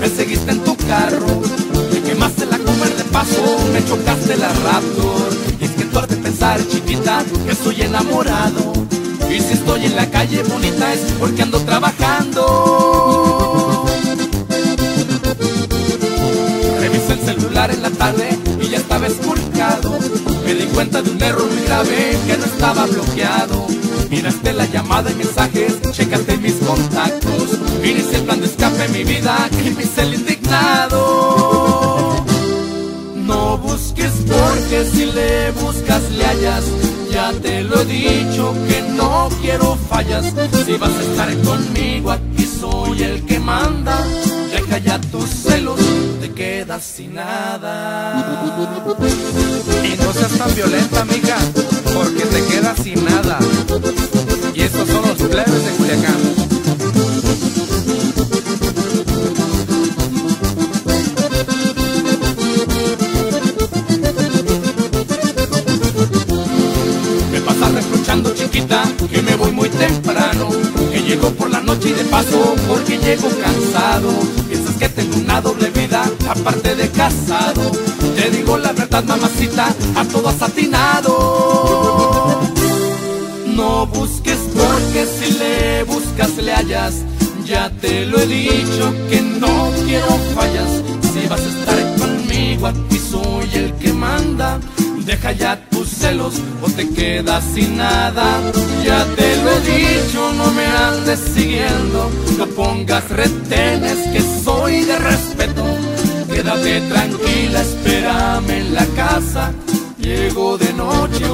me seguiste en tu carro. Me quemaste la comer de paso, me chocaste la Raptor. Chiquita, que soy enamorado. Y si estoy en la calle bonita es porque ando trabajando. Revisé el celular en la tarde y ya estaba esculcado. Me di cuenta de un error muy grave que no estaba bloqueado. Miraste la llamada y mensajes, checaste mis contactos. Inicié el plan de escape en mi vida y me hice el indignado. Busques porque si le buscas le hallas. Ya te lo he dicho que no quiero fallas. Si vas a estar conmigo aquí soy el que manda. Deja ya tus celos, te quedas sin nada. Y no seas tan violenta, amiga, porque te quedas sin nada. Temprano Que llego por la noche y de paso porque llego cansado. Piensas que tengo una doble vida aparte de casado. Te digo la verdad mamacita, a todo has atinado. No busques porque si le buscas le hallas. Ya te lo he dicho que no quiero fallas. Si vas a estar Deja ya tus celos o te quedas sin nada. Ya te lo he dicho, no me andes siguiendo. No pongas retenes que soy de respeto. Quédate tranquila, espérame en la casa. Llego de noche